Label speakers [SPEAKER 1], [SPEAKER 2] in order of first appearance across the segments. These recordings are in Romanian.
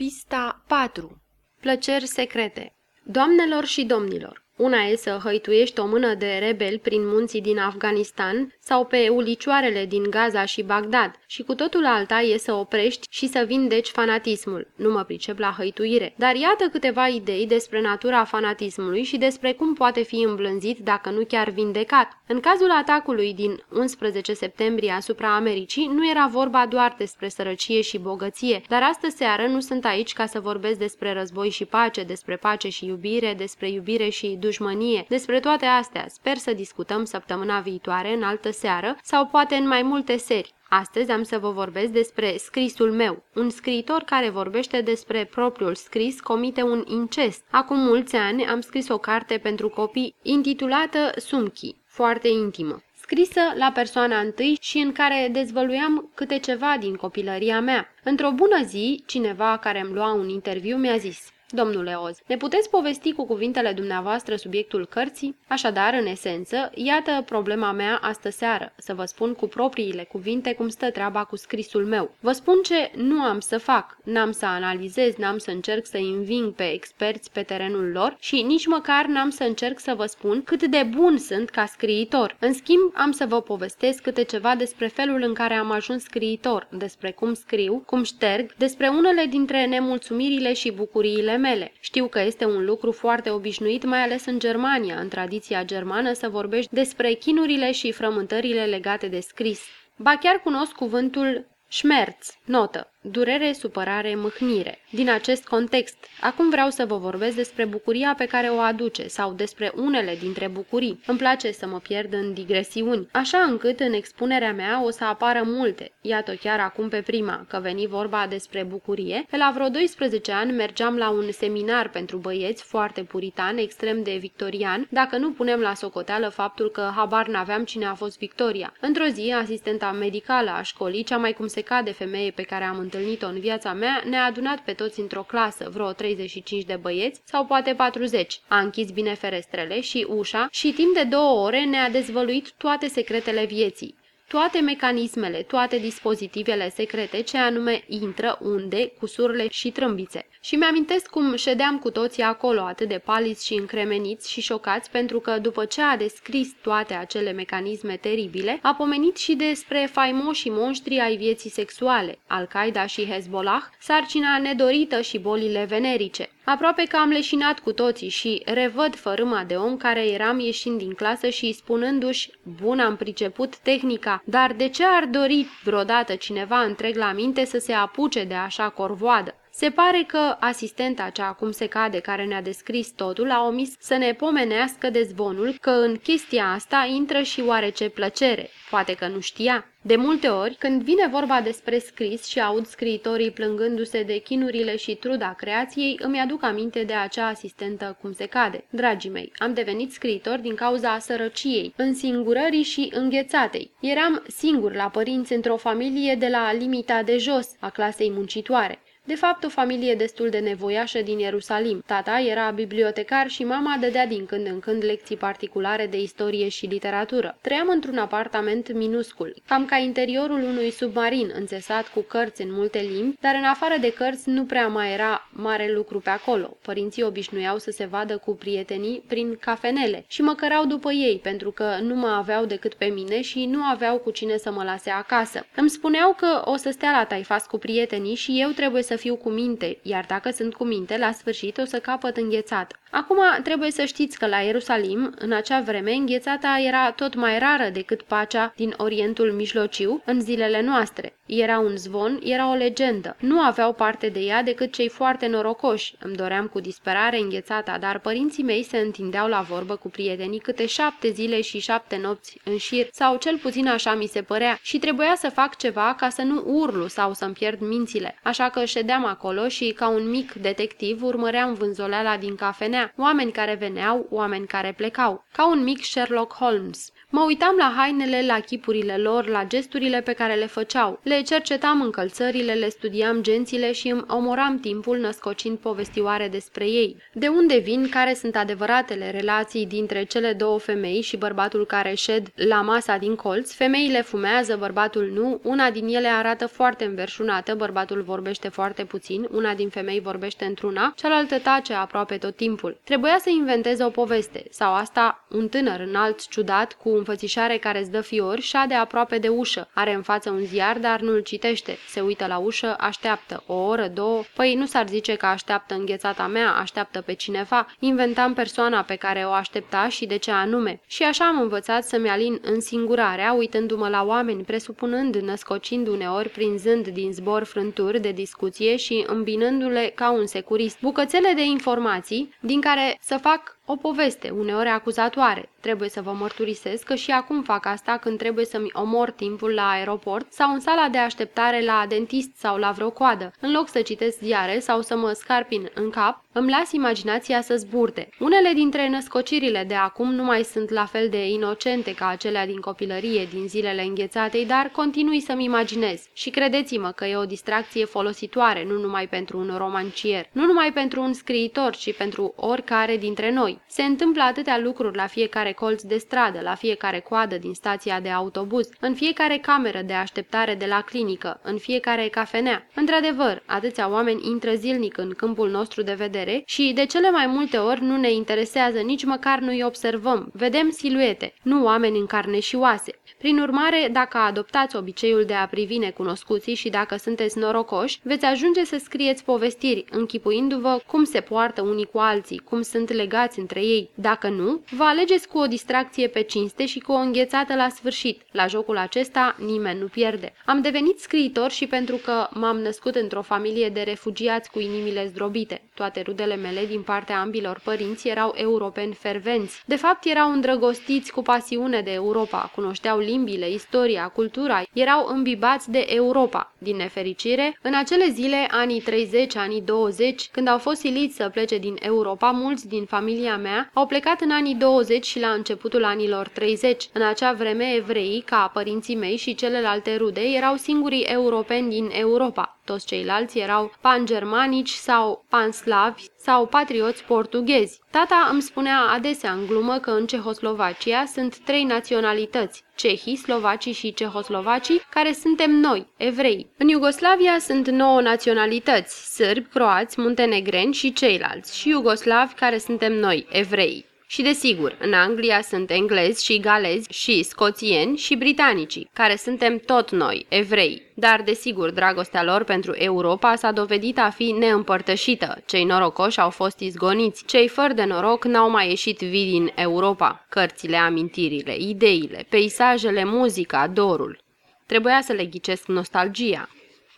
[SPEAKER 1] Pista 4. Plăceri secrete Doamnelor și domnilor, una e să hăituiești o mână de rebeli prin munții din Afganistan sau pe ulicioarele din Gaza și Bagdad și cu totul alta e să oprești și să vindeci fanatismul. Nu mă pricep la hăituire, dar iată câteva idei despre natura fanatismului și despre cum poate fi îmblânzit dacă nu chiar vindecat. În cazul atacului din 11 septembrie asupra Americii, nu era vorba doar despre sărăcie și bogăție, dar astă seară nu sunt aici ca să vorbesc despre război și pace, despre pace și iubire, despre iubire și dușmănie. Despre toate astea sper să discutăm săptămâna viitoare, în altă seară, sau poate în mai multe seri. Astăzi am să vă vorbesc despre scrisul meu. Un scriitor care vorbește despre propriul scris comite un incest. Acum mulți ani am scris o carte pentru copii intitulată Sumchi, foarte intimă scrisă la persoana întâi și în care dezvăluiam câte ceva din copilăria mea. Într-o bună zi, cineva care îmi lua un interviu mi-a zis Domnule Oz, ne puteți povesti cu cuvintele dumneavoastră subiectul cărții? Așadar, în esență, iată problema mea astă seară, să vă spun cu propriile cuvinte cum stă treaba cu scrisul meu. Vă spun ce nu am să fac, n-am să analizez, n-am să încerc să înving pe experți pe terenul lor și nici măcar n-am să încerc să vă spun cât de bun sunt ca scriitor. În schimb, am să vă povestesc câte ceva despre felul în care am ajuns scriitor, despre cum scriu, cum șterg, despre unele dintre nemulțumirile și bucuriile mele. Știu că este un lucru foarte obișnuit, mai ales în Germania, în tradiția germană, să vorbești despre chinurile și frământările legate de scris. Ba chiar cunosc cuvântul Schmerz, notă, durere, supărare, mâhnire. Din acest context, acum vreau să vă vorbesc despre bucuria pe care o aduce sau despre unele dintre bucurii. Îmi place să mă pierd în digresiuni, așa încât în expunerea mea o să apară multe. Iată chiar acum pe prima, că veni vorba despre bucurie. Pe la vreo 12 ani mergeam la un seminar pentru băieți foarte puritan, extrem de victorian, dacă nu punem la socoteală faptul că habar n-aveam cine a fost Victoria. Într-o zi, asistenta medicală a școlii, cea mai cum se cade femeie pe care am întâlnit-o în viața mea, ne-a adunat pe toți într-o clasă, vreo 35 de băieți sau poate 40. A închis bine ferestrele și ușa și timp de două ore ne-a dezvăluit toate secretele vieții toate mecanismele, toate dispozitivele secrete ce anume intră, unde, cu surle și trâmbițe. Și mi-amintesc cum ședeam cu toții acolo, atât de paliți și încremeniți și șocați, pentru că după ce a descris toate acele mecanisme teribile, a pomenit și despre faimoșii monștri ai vieții sexuale, Al-Qaeda și Hezbollah, sarcina nedorită și bolile venerice. Aproape că am leșinat cu toții și revăd fărâma de om care eram ieșind din clasă și spunându-și, bun am priceput tehnica, dar de ce ar dori vreodată cineva întreg la minte să se apuce de așa corvoadă? Se pare că asistenta cea acum se cade care ne-a descris totul a omis să ne pomenească de zvonul că în chestia asta intră și oarece plăcere. Poate că nu știa. De multe ori, când vine vorba despre scris și aud scriitorii plângându-se de chinurile și truda creației, îmi aduc aminte de acea asistentă cum se cade. Dragii mei, am devenit scriitor din cauza sărăciei, însingurării și înghețatei. Eram singur la părinți într-o familie de la limita de jos a clasei muncitoare. De fapt, o familie destul de nevoiașă din Ierusalim. Tata era bibliotecar și mama dădea din când în când lecții particulare de istorie și literatură. Trăiam într-un apartament minuscul, cam ca interiorul unui submarin înțesat cu cărți în multe limbi, dar în afară de cărți nu prea mai era mare lucru pe acolo. Părinții obișnuiau să se vadă cu prietenii prin cafenele și mă cărau după ei pentru că nu mă aveau decât pe mine și nu aveau cu cine să mă lase acasă. Îmi spuneau că o să stea la taifas cu prietenii și eu trebuie să fiu cu minte, iar dacă sunt cu minte, la sfârșit o să capăt înghețat. Acum trebuie să știți că la Ierusalim, în acea vreme, înghețata era tot mai rară decât pacea din Orientul Mijlociu în zilele noastre. Era un zvon, era o legendă. Nu aveau parte de ea decât cei foarte norocoși. Îmi doream cu disperare înghețata, dar părinții mei se întindeau la vorbă cu prietenii câte șapte zile și șapte nopți în șir, sau cel puțin așa mi se părea, și trebuia să fac ceva ca să nu urlu sau să-mi pierd mințile. Așa că ședeam acolo și, ca un mic detectiv, urmăream vânzoleala din cafenea, oameni care veneau, oameni care plecau, ca un mic Sherlock Holmes. Mă uitam la hainele, la chipurile lor, la gesturile pe care le făceau. Le cercetam încălțările, le studiam gențile și îmi omoram timpul născocind povestioare despre ei. De unde vin, care sunt adevăratele relații dintre cele două femei și bărbatul care șed la masa din colț, femeile fumează, bărbatul nu, una din ele arată foarte înverșunată, bărbatul vorbește foarte puțin, una din femei vorbește într-una, cealaltă tace aproape tot timpul. Trebuia să inventeze o poveste, sau asta un tânăr înalt ciudat cu înfățișare care îți dă fiori șade aproape de ușă, are în față un ziar, dar nu-l citește, se uită la ușă, așteaptă, o oră, două, păi nu s-ar zice că așteaptă înghețata mea, așteaptă pe cineva, inventam persoana pe care o aștepta și de ce anume. Și așa am învățat să-mi alin însingurarea, uitându-mă la oameni, presupunând, născocind uneori, prinzând din zbor frânturi de discuție și îmbinându-le ca un securist. Bucățele de informații din care să fac o poveste, uneori acuzatoare. Trebuie să vă mărturisesc că și acum fac asta când trebuie să-mi omor timpul la aeroport sau în sala de așteptare la dentist sau la vreo coadă. În loc să citesc ziare sau să mă scarpin în cap, îmi las imaginația să zburte. Unele dintre născocirile de acum nu mai sunt la fel de inocente ca acelea din copilărie, din zilele înghețatei, dar continui să-mi imaginez. Și credeți-mă că e o distracție folositoare, nu numai pentru un romancier, nu numai pentru un scriitor, ci pentru oricare dintre noi. Se întâmplă atâtea lucruri la fiecare colț de stradă, la fiecare coadă din stația de autobuz, în fiecare cameră de așteptare de la clinică, în fiecare cafenea. Într-adevăr, atâția oameni intră zilnic în câmpul nostru de vedere și de cele mai multe ori nu ne interesează, nici măcar nu-i observăm. Vedem siluete, nu oameni în carne și oase. Prin urmare, dacă adoptați obiceiul de a privi necunoscuții și dacă sunteți norocoși, veți ajunge să scrieți povestiri, închipuindu-vă cum se poartă unii cu alții, cum sunt legați între ei. Dacă nu, vă alegeți cu o distracție pe cinste și cu o înghețată la sfârșit. La jocul acesta nimeni nu pierde. Am devenit scriitor și pentru că m-am născut într-o familie de refugiați cu inimile zdrobite. Toate rudele mele din partea ambilor părinți erau europeni fervenți. De fapt, erau îndrăgostiți cu pasiune de Europa, cunoșteau limbile, istoria, cultura, erau îmbibați de Europa. Din nefericire, în acele zile, anii 30, anii 20, când au fost siliți să plece din Europa, mulți din familia mea au plecat în anii 20 și la începutul anilor 30. În acea vreme, evreii, ca părinții mei și celelalte rude, erau singurii europeni din Europa. Toți ceilalți erau pangermanici sau panslavi sau patrioți portughezi. Tata îmi spunea adesea în glumă că în Cehoslovacia sunt trei naționalități, cehii, slovacii și cehoslovacii, care suntem noi, evrei. În Iugoslavia sunt nouă naționalități, sârbi, croați, muntenegreni și ceilalți, și iugoslavi care suntem noi, evrei. Și desigur, în Anglia sunt englezi și galezi și scoțieni și britanicii, care suntem tot noi, evrei. Dar, desigur, dragostea lor pentru Europa s-a dovedit a fi neîmpărtășită. Cei norocoși au fost izgoniți, cei fără de noroc n-au mai ieșit vii din Europa. Cărțile, amintirile, ideile, peisajele, muzica, dorul. Trebuia să le ghicesc nostalgia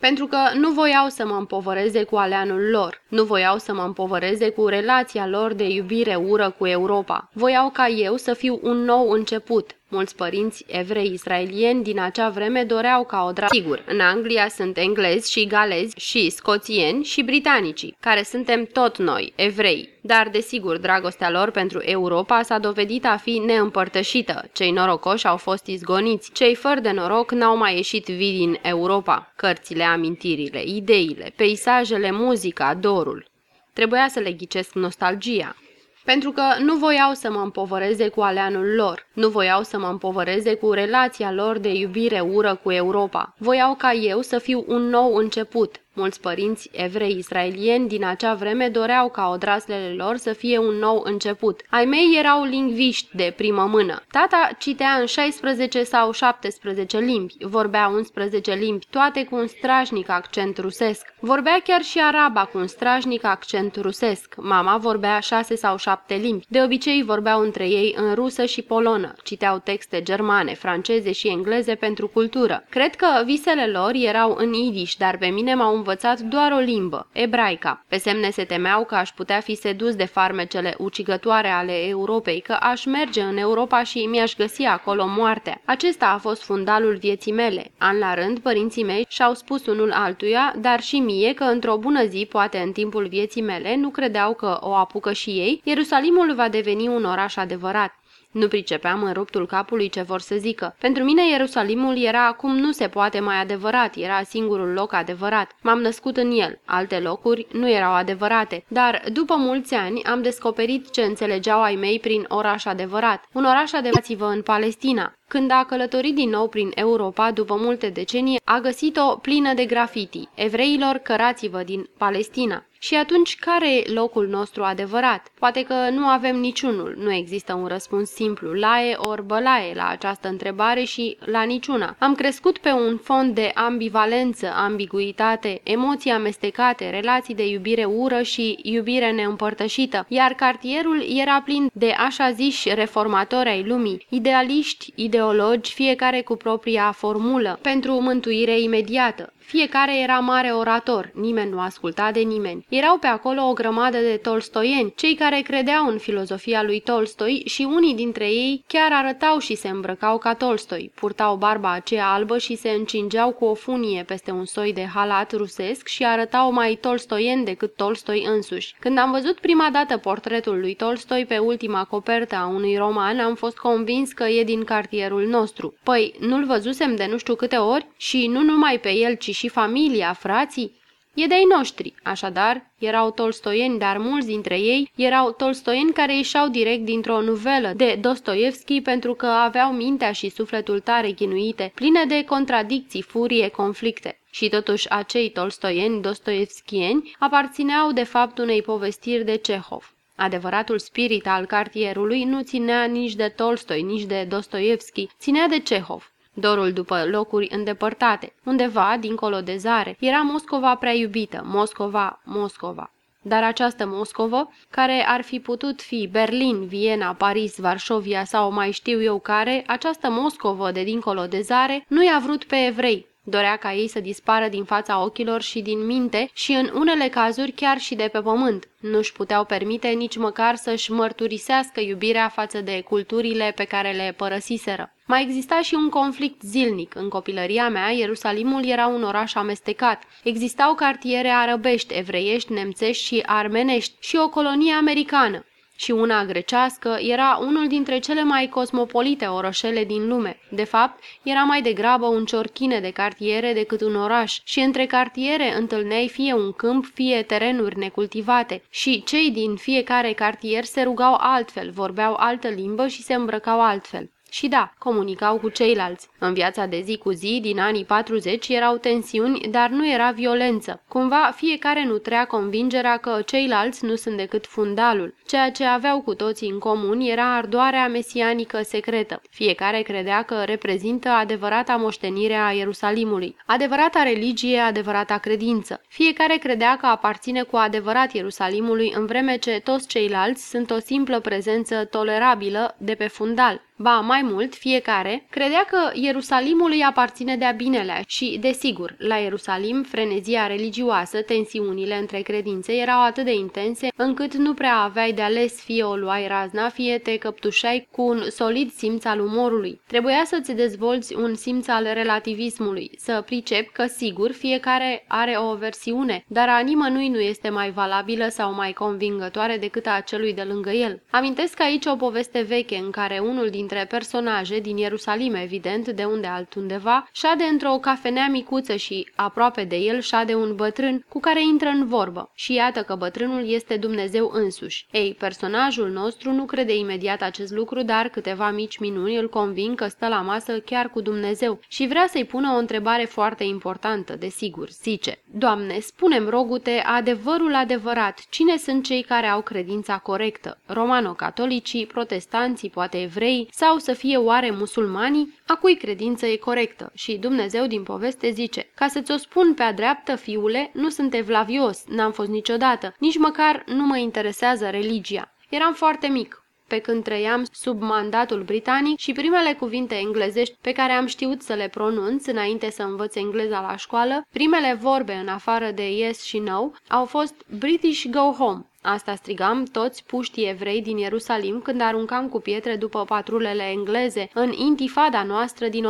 [SPEAKER 1] pentru că nu voiau să mă împovăreze cu aleanul lor, nu voiau să mă împovăreze cu relația lor de iubire-ură cu Europa. Voiau ca eu să fiu un nou început, Mulți părinți evrei israelieni din acea vreme doreau ca o dra... Sigur, în Anglia sunt englezi și galezi și scoțieni și britanicii, care suntem tot noi, evrei. Dar, desigur, dragostea lor pentru Europa s-a dovedit a fi neîmpărtășită. Cei norocoși au fost izgoniți, cei fără de noroc n-au mai ieșit vii din Europa. Cărțile, amintirile, ideile, peisajele, muzica, dorul. Trebuia să le ghicesc nostalgia pentru că nu voiau să mă împovăreze cu aleanul lor, nu voiau să mă împovăreze cu relația lor de iubire-ură cu Europa. Voiau ca eu să fiu un nou început, Mulți părinți evrei israelieni din acea vreme doreau ca odraslele lor să fie un nou început. Ai mei erau lingviști de primă mână. Tata citea în 16 sau 17 limbi, vorbea 11 limbi, toate cu un strajnic accent rusesc. Vorbea chiar și araba cu un strajnic accent rusesc. Mama vorbea 6 sau 7 limbi. De obicei vorbeau între ei în rusă și polonă. Citeau texte germane, franceze și engleze pentru cultură. Cred că visele lor erau în idiș, dar pe mine m-au învățat doar o limbă, ebraica. Pe semne se temeau că aș putea fi sedus de farmecele ucigătoare ale Europei, că aș merge în Europa și mi-aș găsi acolo moartea. Acesta a fost fundalul vieții mele. An la rând, părinții mei și-au spus unul altuia, dar și mie că într-o bună zi, poate în timpul vieții mele, nu credeau că o apucă și ei, Ierusalimul va deveni un oraș adevărat. Nu pricepeam în ruptul capului ce vor să zică. Pentru mine Ierusalimul era acum nu se poate mai adevărat, era singurul loc adevărat. M-am născut în el, alte locuri nu erau adevărate, dar după mulți ani am descoperit ce înțelegeau ai mei prin oraș adevărat. Un oraș adevărat-vă în Palestina. Când a călătorit din nou prin Europa după multe decenii, a găsit-o plină de grafiti. Evreilor, cărați-vă din Palestina. Și atunci, care e locul nostru adevărat? Poate că nu avem niciunul, nu există un răspuns simplu, laie ori bălaie la această întrebare și la niciuna. Am crescut pe un fond de ambivalență, ambiguitate, emoții amestecate, relații de iubire-ură și iubire neîmpărtășită, iar cartierul era plin de așa ziși reformatori ai lumii, idealiști, ideologi, fiecare cu propria formulă, pentru mântuire imediată. Fiecare era mare orator, nimeni nu asculta de nimeni. Erau pe acolo o grămadă de tolstoieni, cei care credeau în filozofia lui Tolstoi și unii dintre ei chiar arătau și se îmbrăcau ca Tolstoi, purtau barba aceea albă și se încingeau cu o funie peste un soi de halat rusesc și arătau mai tolstoien decât Tolstoi însuși. Când am văzut prima dată portretul lui Tolstoi pe ultima copertă a unui roman, am fost convins că e din cartierul nostru. Păi, nu-l văzusem de nu știu câte ori și nu numai pe el, ci și familia, frații, e de-ai noștri. Așadar, erau tolstoieni, dar mulți dintre ei erau tolstoieni care ieșeau direct dintr-o nuvelă de Dostoevski pentru că aveau mintea și sufletul tare chinuite, pline de contradicții, furie, conflicte. Și totuși acei tolstoieni dostoevskieni aparțineau de fapt unei povestiri de Cehov. Adevăratul spirit al cartierului nu ținea nici de Tolstoi, nici de Dostoevski, ținea de Cehov. Dorul după locuri îndepărtate, undeva, dincolo de zare, era Moscova prea iubită, Moscova, Moscova. Dar această Moscovă, care ar fi putut fi Berlin, Viena, Paris, Varșovia sau mai știu eu care, această Moscovă de dincolo de zare, nu i-a vrut pe evrei, Dorea ca ei să dispară din fața ochilor și din minte și în unele cazuri chiar și de pe pământ. Nu-și puteau permite nici măcar să-și mărturisească iubirea față de culturile pe care le părăsiseră. Mai exista și un conflict zilnic. În copilăria mea, Ierusalimul era un oraș amestecat. Existau cartiere arăbești, evreiești, nemțești și armenești și o colonie americană și una grecească, era unul dintre cele mai cosmopolite orășele din lume. De fapt, era mai degrabă un ciorchine de cartiere decât un oraș și între cartiere întâlneai fie un câmp, fie terenuri necultivate și cei din fiecare cartier se rugau altfel, vorbeau altă limbă și se îmbrăcau altfel. Și da, comunicau cu ceilalți. În viața de zi cu zi, din anii 40, erau tensiuni, dar nu era violență. Cumva, fiecare nutrea convingerea că ceilalți nu sunt decât fundalul. Ceea ce aveau cu toții în comun era ardoarea mesianică secretă. Fiecare credea că reprezintă adevărata moștenire a Ierusalimului, adevărata religie, adevărata credință. Fiecare credea că aparține cu adevărat Ierusalimului, în vreme ce toți ceilalți sunt o simplă prezență tolerabilă de pe fundal. Ba, mai mult, fiecare credea că Ierusalimul îi aparține de-a binele și, desigur, la Ierusalim, frenezia religioasă, tensiunile între credințe erau atât de intense încât nu prea aveai de ales fie o luai razna, fie te căptușai cu un solid simț al umorului. Trebuia să-ți dezvolți un simț al relativismului, să pricepi că, sigur, fiecare are o versiune, dar a nimănui nu este mai valabilă sau mai convingătoare decât a celui de lângă el. Amintesc aici o poveste veche în care unul dintre dintre personaje din Ierusalim, evident, de unde altundeva, șade într-o cafenea micuță și aproape de el șade un bătrân cu care intră în vorbă. Și iată că bătrânul este Dumnezeu însuși. Ei, personajul nostru nu crede imediat acest lucru, dar câteva mici minuni îl convin că stă la masă chiar cu Dumnezeu și vrea să-i pună o întrebare foarte importantă, desigur, zice. Doamne, spunem rogute adevărul adevărat, cine sunt cei care au credința corectă? Romano-catolicii, protestanții, poate evrei, sau să fie oare musulmanii, a cui credință e corectă. Și Dumnezeu din poveste zice, ca să ți-o spun pe-a dreaptă, fiule, nu sunt evlavios, n-am fost niciodată, nici măcar nu mă interesează religia. Eram foarte mic, pe când trăiam sub mandatul britanic și primele cuvinte englezești pe care am știut să le pronunț înainte să învăț engleza la școală, primele vorbe în afară de yes și no, au fost British go home Asta strigam toți puștii evrei din Ierusalim când aruncam cu pietre după patrulele engleze în intifada noastră din 1945-1947.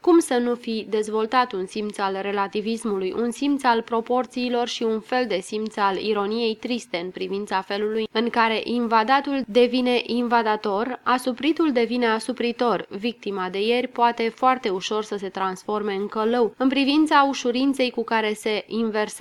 [SPEAKER 1] Cum să nu fi dezvoltat un simț al relativismului, un simț al proporțiilor și un fel de simț al ironiei triste în privința felului în care invadatul devine invadator, asupritul devine asupritor, victima de ieri poate foarte ușor să se transforme în călău, în privința ușurinței cu care se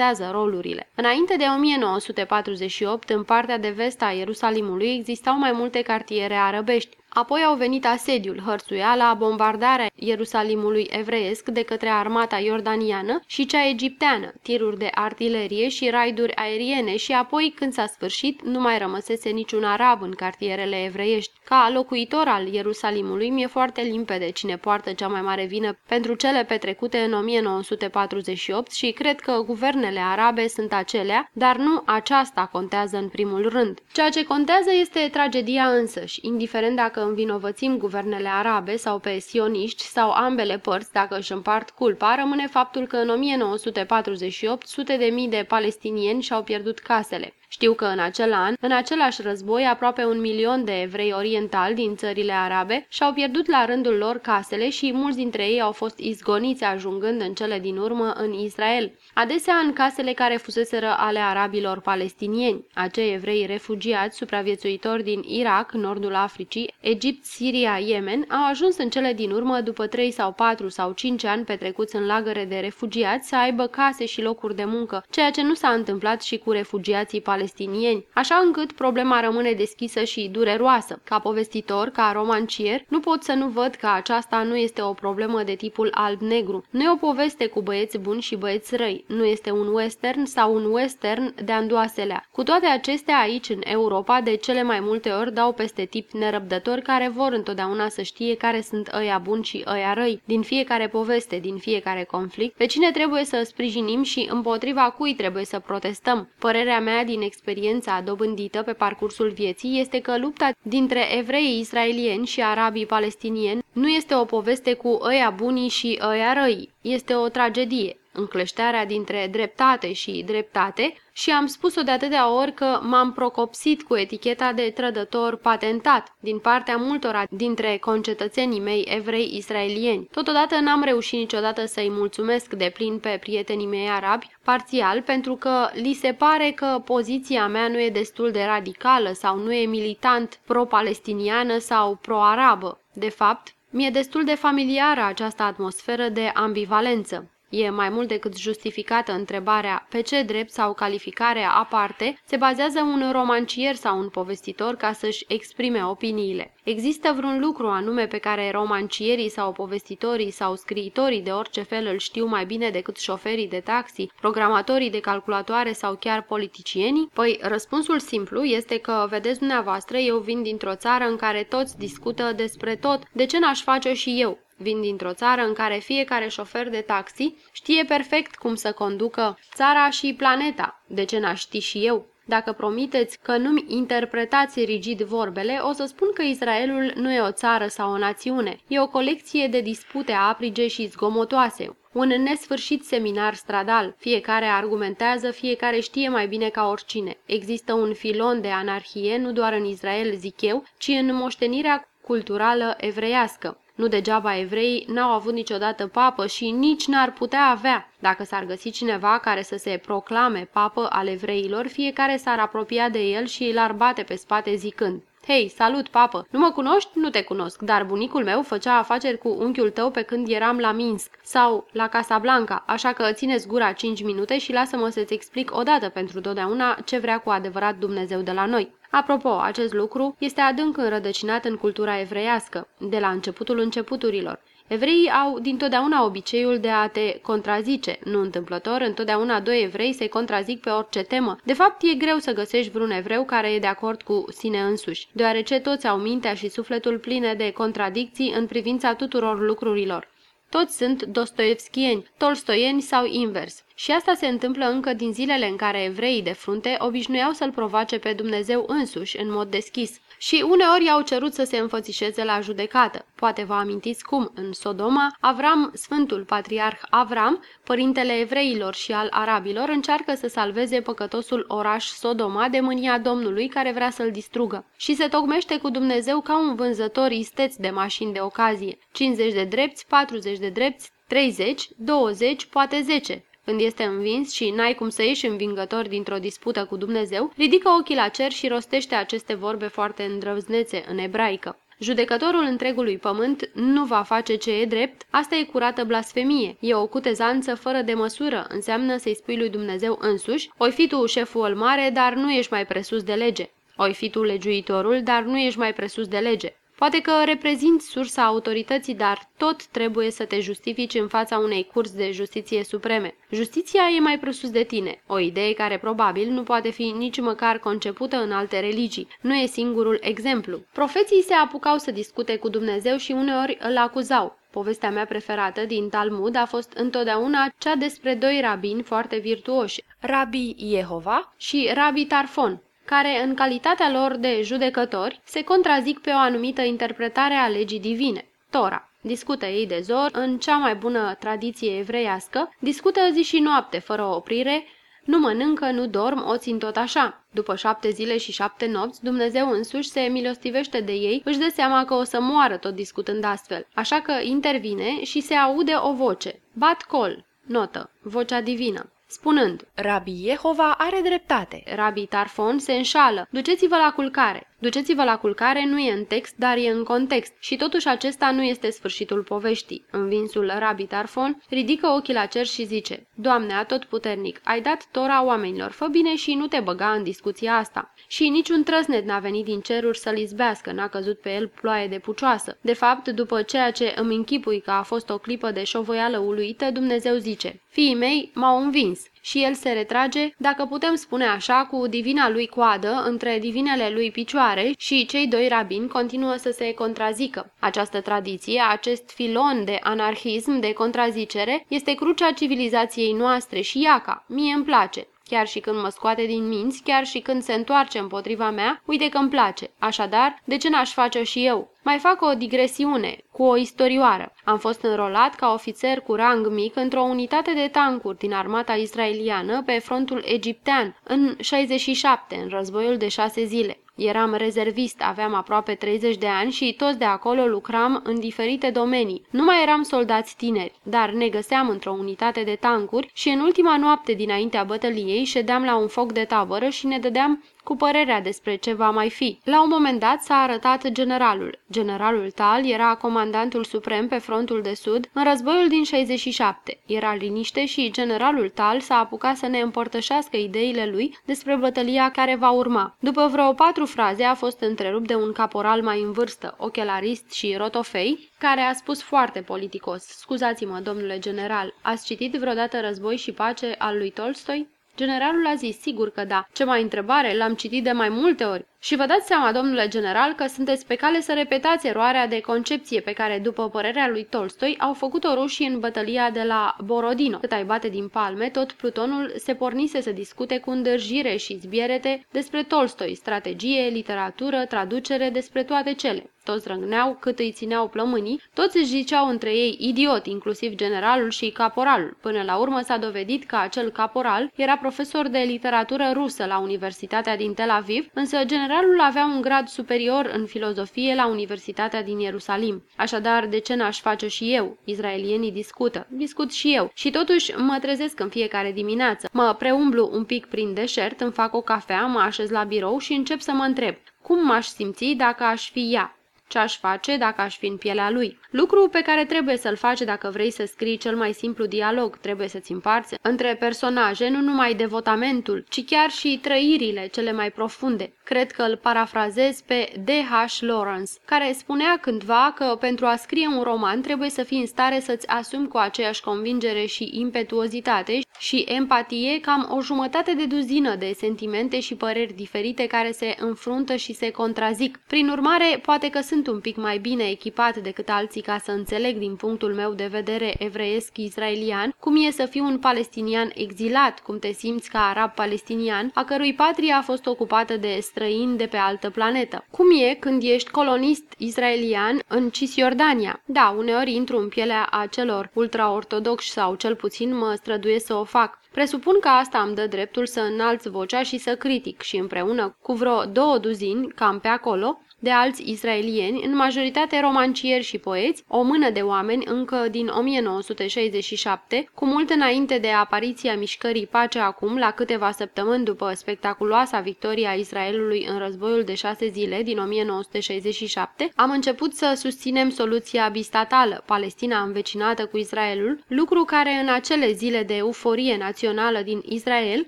[SPEAKER 1] inversează rolurile. Înainte de 1948, în partea de vest a Ierusalimului existau mai multe cartiere arăbești. Apoi au venit asediul, hărțuiala, bombardarea Ierusalimului evreiesc de către armata iordaniană și cea egipteană, tiruri de artilerie și raiduri aeriene și apoi, când s-a sfârșit, nu mai rămăsese niciun arab în cartierele evreiești. Ca locuitor al Ierusalimului, mi-e foarte limpede cine poartă cea mai mare vină pentru cele petrecute în 1948 și cred că guvernele arabe sunt acelea, dar nu aceasta contează în primul rând. Ceea ce contează este tragedia însăși, indiferent dacă învinovățim guvernele arabe sau pe sioniști sau ambele părți dacă își împart culpa, rămâne faptul că în 1948 sute de mii de palestinieni și-au pierdut casele. Știu că în acel an, în același război, aproape un milion de evrei orientali din țările arabe și-au pierdut la rândul lor casele și mulți dintre ei au fost izgoniți ajungând în cele din urmă în Israel. Adesea în casele care fuseseră ale arabilor palestinieni, acei evrei refugiați supraviețuitori din Irak, nordul Africii, Egipt, Siria, Yemen, au ajuns în cele din urmă, după 3 sau 4 sau 5 ani petrecuți în lagăre de refugiați, să aibă case și locuri de muncă, ceea ce nu s-a întâmplat și cu refugiații palestinieni palestinieni, așa încât problema rămâne deschisă și dureroasă. Ca povestitor, ca romancier, nu pot să nu văd că aceasta nu este o problemă de tipul alb-negru. Nu e o poveste cu băieți buni și băieți răi. Nu este un western sau un western de andoaselea. Cu toate acestea, aici, în Europa, de cele mai multe ori dau peste tip nerăbdători care vor întotdeauna să știe care sunt ăia buni și ăia răi, din fiecare poveste, din fiecare conflict, pe cine trebuie să sprijinim și împotriva cui trebuie să protestăm. Părerea mea din experiența dobândită pe parcursul vieții este că lupta dintre evreii israelieni și arabii palestinieni nu este o poveste cu ăia bunii și ăia răi, este o tragedie încleștarea dintre dreptate și dreptate și am spus-o de atâtea ori că m-am procopsit cu eticheta de trădător patentat din partea multora dintre concetățenii mei evrei israelieni. Totodată n-am reușit niciodată să-i mulțumesc de plin pe prietenii mei arabi, parțial pentru că li se pare că poziția mea nu e destul de radicală sau nu e militant pro-palestiniană sau pro-arabă. De fapt, mi-e destul de familiară această atmosferă de ambivalență. E mai mult decât justificată întrebarea pe ce drept sau calificare aparte se bazează un romancier sau un povestitor ca să-și exprime opiniile. Există vreun lucru anume pe care romancierii sau povestitorii sau scriitorii de orice fel îl știu mai bine decât șoferii de taxi, programatorii de calculatoare sau chiar politicienii? Păi răspunsul simplu este că, vedeți dumneavoastră, eu vin dintr-o țară în care toți discută despre tot, de ce n-aș face și eu? Vin dintr-o țară în care fiecare șofer de taxi știe perfect cum să conducă țara și planeta. De ce n-aș ști și eu? Dacă promiteți că nu-mi interpretați rigid vorbele, o să spun că Israelul nu e o țară sau o națiune. E o colecție de dispute aprige și zgomotoase, un nesfârșit seminar stradal. Fiecare argumentează, fiecare știe mai bine ca oricine. Există un filon de anarhie nu doar în Israel, zic eu, ci în moștenirea culturală evreiască. Nu degeaba evreii n-au avut niciodată papă și nici n-ar putea avea. Dacă s-ar găsi cineva care să se proclame papă al evreilor, fiecare s-ar apropia de el și l-ar bate pe spate zicând Hei, salut, papă! Nu mă cunoști? Nu te cunosc, dar bunicul meu făcea afaceri cu unchiul tău pe când eram la Minsk sau la Casablanca, așa că țineți gura 5 minute și lasă-mă să-ți explic odată pentru totdeauna ce vrea cu adevărat Dumnezeu de la noi. Apropo, acest lucru este adânc înrădăcinat în cultura evreiască, de la începutul începuturilor. Evreii au dintotdeauna obiceiul de a te contrazice. Nu întâmplător, întotdeauna doi evrei se contrazic pe orice temă. De fapt, e greu să găsești vreun evreu care e de acord cu sine însuși, deoarece toți au mintea și sufletul pline de contradicții în privința tuturor lucrurilor. Toți sunt dostoevskieni, tolstoieni sau invers. Și asta se întâmplă încă din zilele în care evreii de frunte obișnuiau să-l provoace pe Dumnezeu însuși în mod deschis. Și uneori i-au cerut să se înfățișeze la judecată. Poate vă amintiți cum, în Sodoma, Avram, Sfântul Patriarh Avram, părintele evreilor și al arabilor, încearcă să salveze păcătosul oraș Sodoma de mânia Domnului care vrea să-l distrugă. Și se tocmește cu Dumnezeu ca un vânzător isteț de mașini de ocazie. 50 de drepți, 40 de drepți, 30, 20, poate 10. Când este învins și n-ai cum să ieși învingător dintr-o dispută cu Dumnezeu, ridică ochii la cer și rostește aceste vorbe foarte îndrăznețe în ebraică. Judecătorul întregului pământ nu va face ce e drept, asta e curată blasfemie, e o cutezanță fără de măsură, înseamnă să-i spui lui Dumnezeu însuși, oi fi tu șeful mare, dar nu ești mai presus de lege. Oi fi tu legiuitorul, dar nu ești mai presus de lege. Poate că reprezinți sursa autorității, dar tot trebuie să te justifici în fața unei curs de justiție supreme. Justiția e mai presus de tine, o idee care probabil nu poate fi nici măcar concepută în alte religii. Nu e singurul exemplu. Profeții se apucau să discute cu Dumnezeu și uneori îl acuzau. Povestea mea preferată din Talmud a fost întotdeauna cea despre doi rabini foarte virtuoși, Rabbi Jehova și Rabbi Tarfon, care, în calitatea lor de judecători, se contrazic pe o anumită interpretare a legii divine, Tora. Discută ei de zor, în cea mai bună tradiție evreiască, discută zi și noapte, fără oprire, nu mănâncă, nu dorm, o țin tot așa. După șapte zile și șapte nopți, Dumnezeu însuși se milostivește de ei, își dă seama că o să moară tot discutând astfel. Așa că intervine și se aude o voce. Bat col. Notă. Vocea divină spunând, Rabbi Jehova are dreptate, Rabbi Tarfon se înșală, duceți-vă la culcare. Duceți-vă la culcare nu e în text, dar e în context și totuși acesta nu este sfârșitul poveștii. Învinsul Rabbi Tarfon ridică ochii la cer și zice, Doamne atotputernic, ai dat tora oamenilor, fă bine și nu te băga în discuția asta. Și niciun trăsnet n-a venit din ceruri să-l izbească, n-a căzut pe el ploaie de pucioasă. De fapt, după ceea ce îmi închipui că a fost o clipă de șovoială uluită, Dumnezeu zice, Fiii mei m-au învins și el se retrage, dacă putem spune așa, cu divina lui coadă între divinele lui picioare și cei doi rabini continuă să se contrazică. Această tradiție, acest filon de anarhism, de contrazicere, este crucea civilizației noastre și iaca. Mie îmi place. Chiar și când mă scoate din minți, chiar și când se întoarce împotriva mea, uite că îmi place. Așadar, de ce n-aș face și eu? Mai fac o digresiune, cu o istorioară. Am fost înrolat ca ofițer cu rang mic într-o unitate de tancuri din armata israeliană pe frontul egiptean în 67, în războiul de șase zile. Eram rezervist, aveam aproape 30 de ani și toți de acolo lucram în diferite domenii. Nu mai eram soldați tineri, dar ne găseam într-o unitate de tancuri și în ultima noapte dinaintea bătăliei ședeam la un foc de tabără și ne dădeam cu părerea despre ce va mai fi. La un moment dat s-a arătat generalul. Generalul Tal era comandantul suprem pe frontul de sud în războiul din 67. Era liniște și generalul Tal s-a apucat să ne împărtășească ideile lui despre bătălia care va urma. După vreo patru fraze a fost întrerupt de un caporal mai în vârstă, ochelarist și rotofei, care a spus foarte politicos, scuzați-mă, domnule general, ați citit vreodată Război și pace al lui Tolstoi? Generalul a zis, sigur că da. Ce mai întrebare, l-am citit de mai multe ori. Și vă dați seama, domnule general, că sunteți pe cale să repetați eroarea de concepție pe care, după părerea lui Tolstoi, au făcut-o rușii în bătălia de la Borodino. Cât ai bate din palme, tot plutonul se pornise să discute cu îndârjire și zbierete despre Tolstoi, strategie, literatură, traducere, despre toate cele. Toți răgneau cât îi țineau plămânii, toți își ziceau între ei idiot, inclusiv generalul și caporalul. Până la urmă s-a dovedit că acel caporal era profesor de literatură rusă la Universitatea din Tel Aviv, însă generalul avea un grad superior în filozofie la Universitatea din Ierusalim. Așadar, de ce n-aș face și eu? Izraelienii discută. Discut și eu. Și totuși mă trezesc în fiecare dimineață. Mă preumblu un pic prin deșert, îmi fac o cafea, mă așez la birou și încep să mă întreb. Cum m-aș simți dacă aș fi ea? Ce aș face dacă aș fi în pielea lui? Lucru pe care trebuie să-l faci dacă vrei să scrii cel mai simplu dialog. Trebuie să-ți împarți între personaje nu numai devotamentul, ci chiar și trăirile cele mai profunde. Cred că îl parafrazez pe D.H. Lawrence, care spunea cândva că pentru a scrie un roman trebuie să fii în stare să-ți asumi cu aceeași convingere și impetuozitate și empatie cam o jumătate de duzină de sentimente și păreri diferite care se înfruntă și se contrazic. Prin urmare, poate că sunt sunt un pic mai bine echipat decât alții ca să înțeleg din punctul meu de vedere evreiesc israelian cum e să fiu un palestinian exilat, cum te simți ca arab palestinian, a cărui patrie a fost ocupată de străini de pe altă planetă. Cum e când ești colonist israelian în Cisjordania? Da, uneori intru în pielea acelor ultraortodoxi sau cel puțin mă străduiesc să o fac. Presupun că asta îmi dă dreptul să înalț vocea și să critic și împreună cu vreo două duzini, cam pe acolo, de alți israelieni, în majoritate romancieri și poeți, o mână de oameni încă din 1967, cu mult înainte de apariția mișcării Pace Acum, la câteva săptămâni după spectaculoasa victoria Israelului în războiul de șase zile din 1967, am început să susținem soluția bistatală, Palestina învecinată cu Israelul, lucru care în acele zile de euforie națională din Israel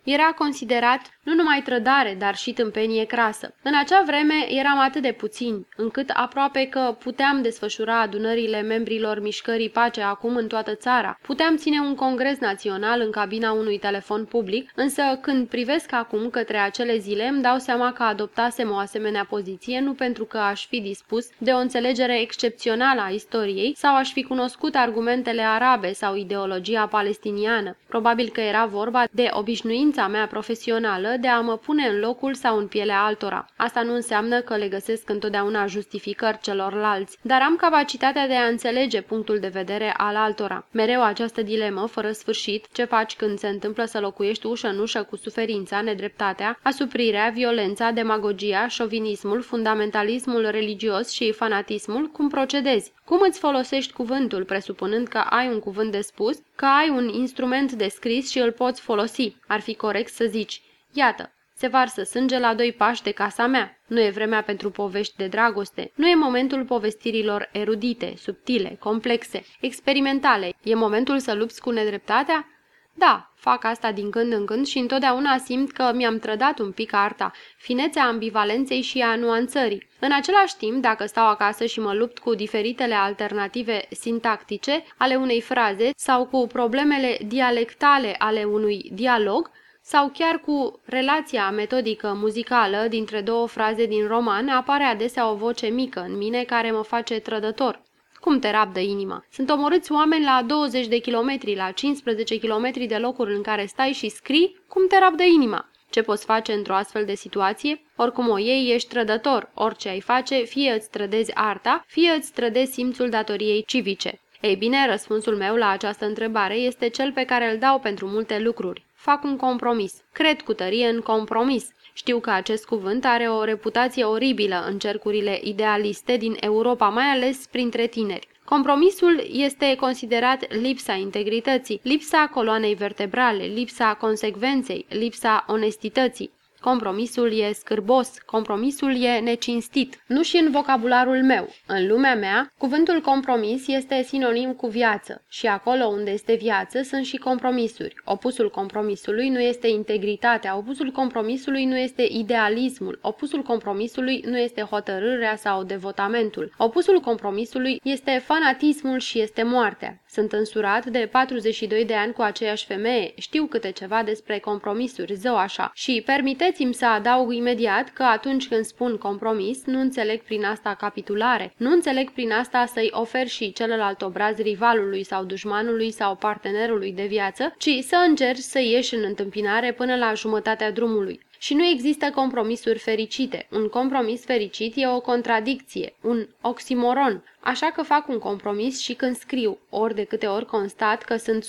[SPEAKER 1] era considerat nu numai trădare, dar și tâmpenie crasă. În acea vreme eram atât de puțini, încât aproape că puteam desfășura adunările membrilor mișcării pace acum în toată țara. Puteam ține un congres național în cabina unui telefon public, însă când privesc acum către acele zile îmi dau seama că adoptasem o asemenea poziție nu pentru că aș fi dispus de o înțelegere excepțională a istoriei sau aș fi cunoscut argumentele arabe sau ideologia palestiniană. Probabil că era vorba de obișnuința mea profesională de a mă pune în locul sau în pielea altora. Asta nu înseamnă că le găsesc întotdeauna justificări celorlalți, dar am capacitatea de a înțelege punctul de vedere al altora. Mereu această dilemă, fără sfârșit, ce faci când se întâmplă să locuiești ușă în ușă cu suferința, nedreptatea, asuprirea, violența, demagogia, șovinismul, fundamentalismul religios și fanatismul, cum procedezi? Cum îți folosești cuvântul, presupunând că ai un cuvânt de spus, că ai un instrument de scris și îl poți folosi? Ar fi corect să zici, Iată, se varsă sânge la doi pași de casa mea. Nu e vremea pentru povești de dragoste. Nu e momentul povestirilor erudite, subtile, complexe, experimentale. E momentul să lupți cu nedreptatea? Da, fac asta din când în când și întotdeauna simt că mi-am trădat un pic arta, finețea ambivalenței și a nuanțării. În același timp, dacă stau acasă și mă lupt cu diferitele alternative sintactice ale unei fraze sau cu problemele dialectale ale unui dialog, sau chiar cu relația metodică muzicală dintre două fraze din roman, apare adesea o voce mică în mine care mă face trădător. Cum te rabdă inima? Sunt omorâți oameni la 20 de kilometri, la 15 kilometri de locuri în care stai și scrii? Cum te rabdă inima? Ce poți face într-o astfel de situație? Oricum o iei, ești trădător. Orice ai face, fie îți trădezi arta, fie îți trădezi simțul datoriei civice. Ei bine, răspunsul meu la această întrebare este cel pe care îl dau pentru multe lucruri. Fac un compromis. Cred cu tărie în compromis. Știu că acest cuvânt are o reputație oribilă în cercurile idealiste din Europa, mai ales printre tineri. Compromisul este considerat lipsa integrității, lipsa coloanei vertebrale, lipsa consecvenței, lipsa onestității. Compromisul e scârbos, compromisul e necinstit, nu și în vocabularul meu. În lumea mea, cuvântul compromis este sinonim cu viață și acolo unde este viață sunt și compromisuri. Opusul compromisului nu este integritatea, opusul compromisului nu este idealismul, opusul compromisului nu este hotărârea sau devotamentul. Opusul compromisului este fanatismul și este moartea. Sunt însurat de 42 de ani cu aceeași femeie, știu câte ceva despre compromisuri, zău așa, și permite Permiteți-mi să adaug imediat că atunci când spun compromis, nu înțeleg prin asta capitulare, nu înțeleg prin asta să-i ofer și celălalt obraz rivalului sau dușmanului sau partenerului de viață, ci să încerci să ieși în întâmpinare până la jumătatea drumului. Și nu există compromisuri fericite. Un compromis fericit e o contradicție, un oximoron. Așa că fac un compromis și când scriu, ori de câte ori constat că sunt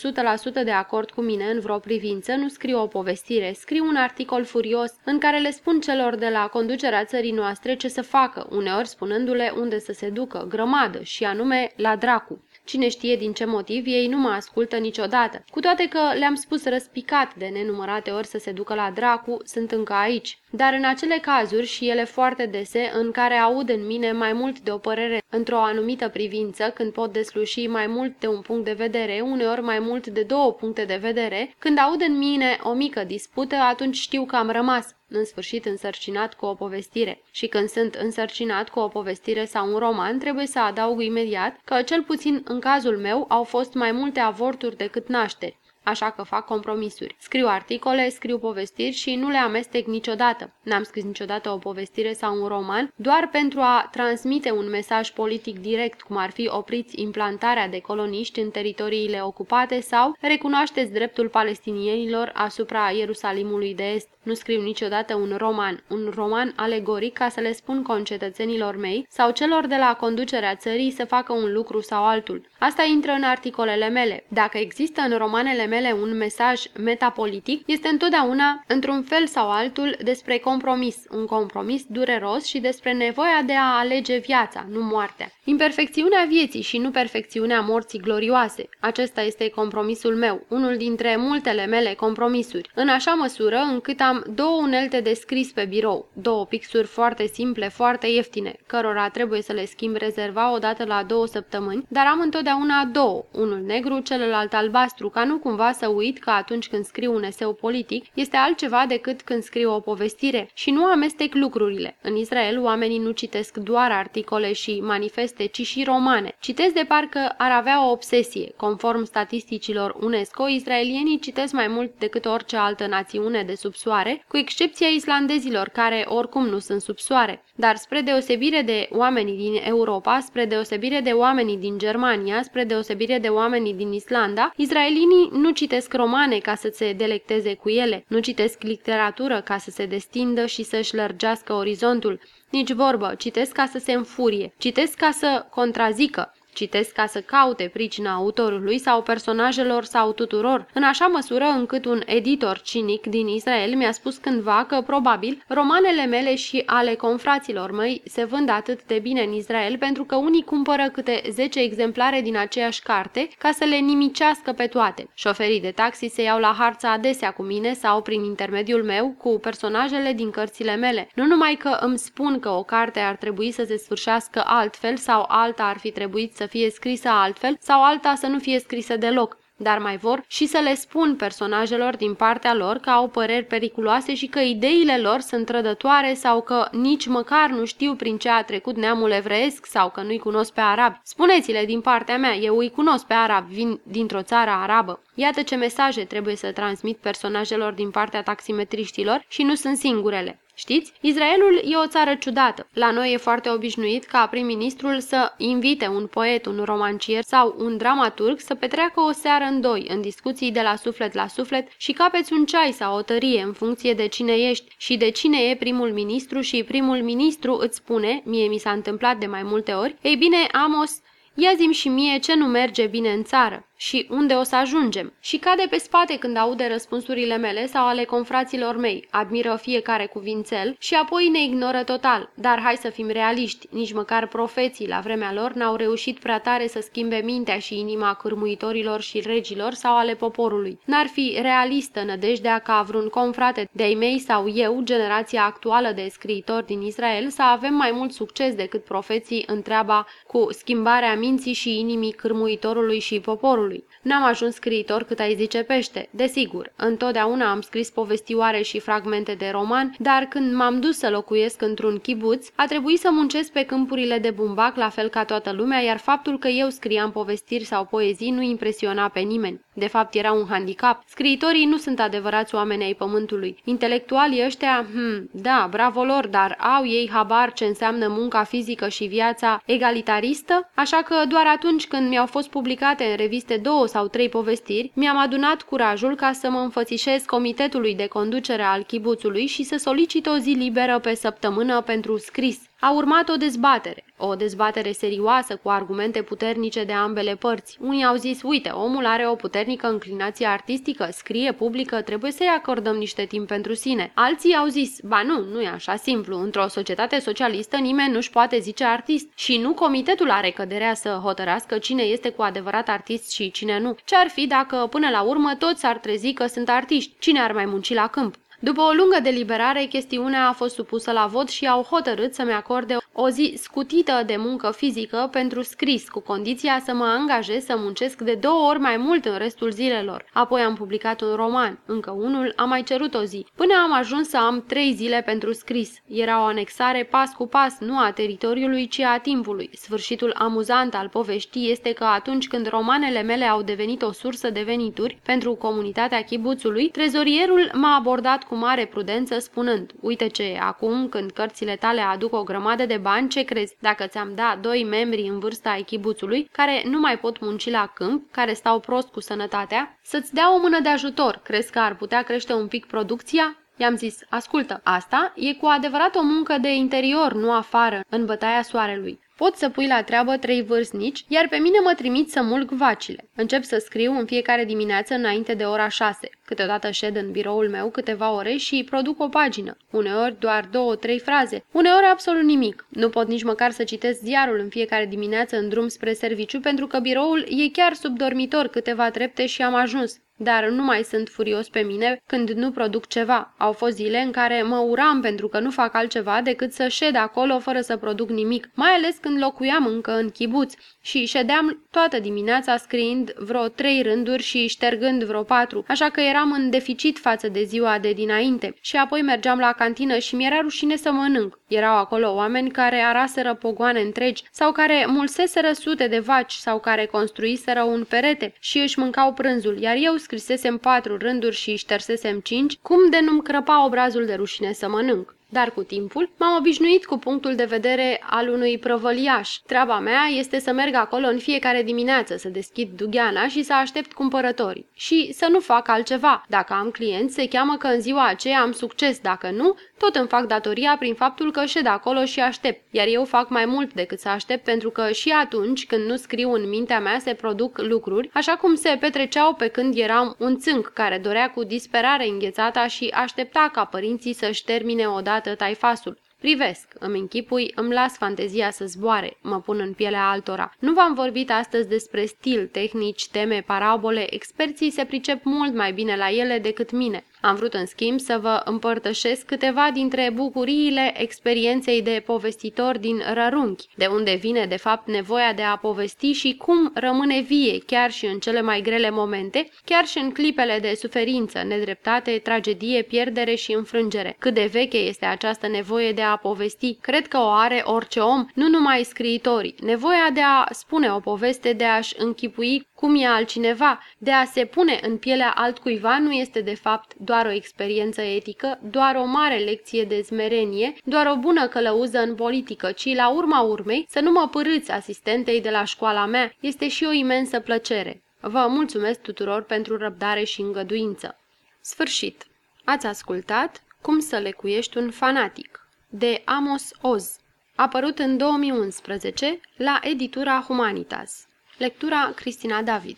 [SPEAKER 1] 100% de acord cu mine în vreo privință, nu scriu o povestire, scriu un articol furios în care le spun celor de la conducerea țării noastre ce să facă, uneori spunându-le unde să se ducă, grămadă și anume la dracu. Cine știe din ce motiv, ei nu mă ascultă niciodată. Cu toate că le-am spus răspicat de nenumărate ori să se ducă la dracu, sunt încă aici. Dar în acele cazuri și ele foarte dese, în care aud în mine mai mult de o părere într-o anumită privință, când pot desluși mai mult de un punct de vedere, uneori mai mult de două puncte de vedere, când aud în mine o mică dispută, atunci știu că am rămas în sfârșit însărcinat cu o povestire. Și când sunt însărcinat cu o povestire sau un roman, trebuie să adaug imediat că, cel puțin în cazul meu, au fost mai multe avorturi decât nașteri. așa că fac compromisuri. Scriu articole, scriu povestiri și nu le amestec niciodată. N-am scris niciodată o povestire sau un roman doar pentru a transmite un mesaj politic direct, cum ar fi opriți implantarea de coloniști în teritoriile ocupate sau recunoașteți dreptul palestinienilor asupra Ierusalimului de Est. Nu scriu niciodată un roman, un roman alegoric ca să le spun concetățenilor mei sau celor de la conducerea țării să facă un lucru sau altul. Asta intră în articolele mele. Dacă există în romanele mele un mesaj metapolitic, este întotdeauna, într-un fel sau altul, despre compromis, un compromis dureros și despre nevoia de a alege viața, nu moartea. Imperfecțiunea vieții și nu perfecțiunea morții glorioase. Acesta este compromisul meu, unul dintre multele mele compromisuri, în așa măsură încât am două unelte de scris pe birou, două pixuri foarte simple, foarte ieftine, cărora trebuie să le schimb rezerva odată la două săptămâni, dar am întotdeauna două, unul negru, celălalt albastru, ca nu cumva să uit că atunci când scriu un eseu politic este altceva decât când scriu o povestire și nu amestec lucrurile. În Israel oamenii nu citesc doar articole și manifeste, ci și romane. Citesc de parcă ar avea o obsesie. Conform statisticilor UNESCO, israelienii citesc mai mult decât orice altă națiune de sub soare, cu excepția islandezilor, care oricum nu sunt sub soare. Dar spre deosebire de oamenii din Europa, spre deosebire de oamenii din Germania, spre deosebire de oamenii din Islanda, israelinii nu citesc romane ca să se delecteze cu ele, nu citesc literatură ca să se destindă și să-și lărgească orizontul. Nici vorbă, citesc ca să se înfurie, citesc ca să contrazică, Citesc ca să caute pricina autorului sau personajelor sau tuturor, în așa măsură încât un editor cinic din Israel mi-a spus cândva că, probabil, romanele mele și ale confraților măi se vând atât de bine în Israel pentru că unii cumpără câte 10 exemplare din aceeași carte ca să le nimicească pe toate. Șoferii de taxi se iau la harța adesea cu mine sau prin intermediul meu cu personajele din cărțile mele. Nu numai că îmi spun că o carte ar trebui să se sfârșească altfel sau alta ar fi trebuit să fie scrisă altfel sau alta să nu fie scrisă deloc dar mai vor și să le spun personajelor din partea lor că au păreri periculoase și că ideile lor sunt trădătoare sau că nici măcar nu știu prin ce a trecut neamul evreiesc sau că nu-i cunosc pe arabi. Spuneți-le din partea mea, eu îi cunosc pe arabi, vin dintr-o țară arabă. Iată ce mesaje trebuie să transmit personajelor din partea taximetriștilor și nu sunt singurele. Știți? Israelul e o țară ciudată. La noi e foarte obișnuit ca prim-ministrul să invite un poet, un romancier sau un dramaturg să petreacă o seară în doi, în discuții de la suflet la suflet și capeți un ceai sau o tărie în funcție de cine ești și de cine e primul ministru și primul ministru îți spune, mie mi s-a întâmplat de mai multe ori, ei bine, Amos, ia zim și mie ce nu merge bine în țară și unde o să ajungem. Și cade pe spate când aude răspunsurile mele sau ale confraților mei, admiră fiecare cuvințel și apoi ne ignoră total. Dar hai să fim realiști, nici măcar profeții la vremea lor n-au reușit prea tare să schimbe mintea și inima cârmuitorilor și regilor sau ale poporului. N-ar fi realistă nădejdea ca vreun confrate de-ai mei sau eu, generația actuală de scriitori din Israel, să avem mai mult succes decât profeții întreaba cu schimbarea minții și inimii cârmuitorului și poporului autorului. N-am ajuns scriitor cât ai zice pește, desigur. Întotdeauna am scris povestioare și fragmente de roman, dar când m-am dus să locuiesc într-un chibuț, a trebuit să muncesc pe câmpurile de bumbac la fel ca toată lumea, iar faptul că eu scriam povestiri sau poezii nu impresiona pe nimeni. De fapt, era un handicap. Scriitorii nu sunt adevărați oameni ai pământului. Intelectualii ăștia, hmm, da, bravo lor, dar au ei habar ce înseamnă munca fizică și viața egalitaristă? Așa că doar atunci când mi-au fost publicate în reviste două sau trei povestiri, mi-am adunat curajul ca să mă înfățișez comitetului de conducere al chibuțului și să solicit o zi liberă pe săptămână pentru scris. A urmat o dezbatere, o dezbatere serioasă cu argumente puternice de ambele părți. Unii au zis, uite, omul are o puternică înclinație artistică, scrie, publică, trebuie să-i acordăm niște timp pentru sine. Alții au zis, ba nu, nu e așa simplu, într-o societate socialistă nimeni nu-și poate zice artist și nu comitetul are căderea să hotărească cine este cu adevărat artist și cine nu. Ce ar fi dacă până la urmă toți ar trezi că sunt artiști? Cine ar mai munci la câmp? După o lungă deliberare, chestiunea a fost supusă la vot și au hotărât să-mi acorde o zi scutită de muncă fizică pentru scris, cu condiția să mă angajez să muncesc de două ori mai mult în restul zilelor. Apoi am publicat un roman, încă unul, am mai cerut o zi, până am ajuns să am trei zile pentru scris. Era o anexare pas cu pas, nu a teritoriului, ci a timpului. Sfârșitul amuzant al poveștii este că atunci când romanele mele au devenit o sursă de venituri pentru comunitatea chibuțului, trezorierul m-a abordat cu mare prudență spunând, uite ce, acum când cărțile tale aduc o grămadă de bani, ce crezi dacă ți-am da doi membri în vârsta ai chibuțului, care nu mai pot munci la câmp, care stau prost cu sănătatea, să-ți dea o mână de ajutor, crezi că ar putea crește un pic producția? I-am zis, ascultă, asta e cu adevărat o muncă de interior, nu afară, în bătaia soarelui. Pot să pui la treabă trei vârstnici, iar pe mine mă trimit să mulg vacile. Încep să scriu în fiecare dimineață înainte de ora 6. Câteodată șed în biroul meu câteva ore și produc o pagină. Uneori doar două, trei fraze. Uneori absolut nimic. Nu pot nici măcar să citesc ziarul în fiecare dimineață în drum spre serviciu pentru că biroul e chiar sub dormitor câteva trepte și am ajuns dar nu mai sunt furios pe mine când nu produc ceva. Au fost zile în care mă uram pentru că nu fac altceva decât să șed acolo fără să produc nimic, mai ales când locuiam încă în chibuț și ședeam toată dimineața scriind vreo trei rânduri și ștergând vreo patru, așa că eram în deficit față de ziua de dinainte și apoi mergeam la cantină și mi-era rușine să mănânc. Erau acolo oameni care araseră pogoane întregi sau care mulseseră sute de vaci sau care construiseră un perete și își mâncau prânzul, iar eu scrisesem patru rânduri și ștersesem cinci, cum de nu-mi crăpa obrazul de rușine să mănânc. Dar cu timpul m-am obișnuit cu punctul de vedere al unui prăvăliaș. Treaba mea este să merg acolo în fiecare dimineață, să deschid dugheana și să aștept cumpărătorii. Și să nu fac altceva. Dacă am clienți, se cheamă că în ziua aceea am succes. Dacă nu, tot îmi fac datoria prin faptul că șed acolo și aștept. Iar eu fac mai mult decât să aștept pentru că și atunci când nu scriu în mintea mea se produc lucruri, așa cum se petreceau pe când eram un țânc care dorea cu disperare înghețata și aștepta ca părinții să-și termine odată odată taifasul. Privesc, îmi închipui, îmi las fantezia să zboare, mă pun în pielea altora. Nu v-am vorbit astăzi despre stil, tehnici, teme, parabole, experții se pricep mult mai bine la ele decât mine. Am vrut, în schimb, să vă împărtășesc câteva dintre bucuriile experienței de povestitor din rărunchi, de unde vine, de fapt, nevoia de a povesti și cum rămâne vie, chiar și în cele mai grele momente, chiar și în clipele de suferință, nedreptate, tragedie, pierdere și înfrângere. Cât de veche este această nevoie de a povesti, cred că o are orice om, nu numai scriitorii. Nevoia de a spune o poveste, de a-și închipui cum e altcineva, de a se pune în pielea altcuiva nu este de fapt doar o experiență etică, doar o mare lecție de zmerenie, doar o bună călăuză în politică, ci la urma urmei să nu mă părâți asistentei de la școala mea, este și o imensă plăcere. Vă mulțumesc tuturor pentru răbdare și îngăduință. Sfârșit. Ați ascultat Cum să lecuiești un fanatic de Amos Oz, apărut în 2011 la editura Humanitas. Lectura Cristina David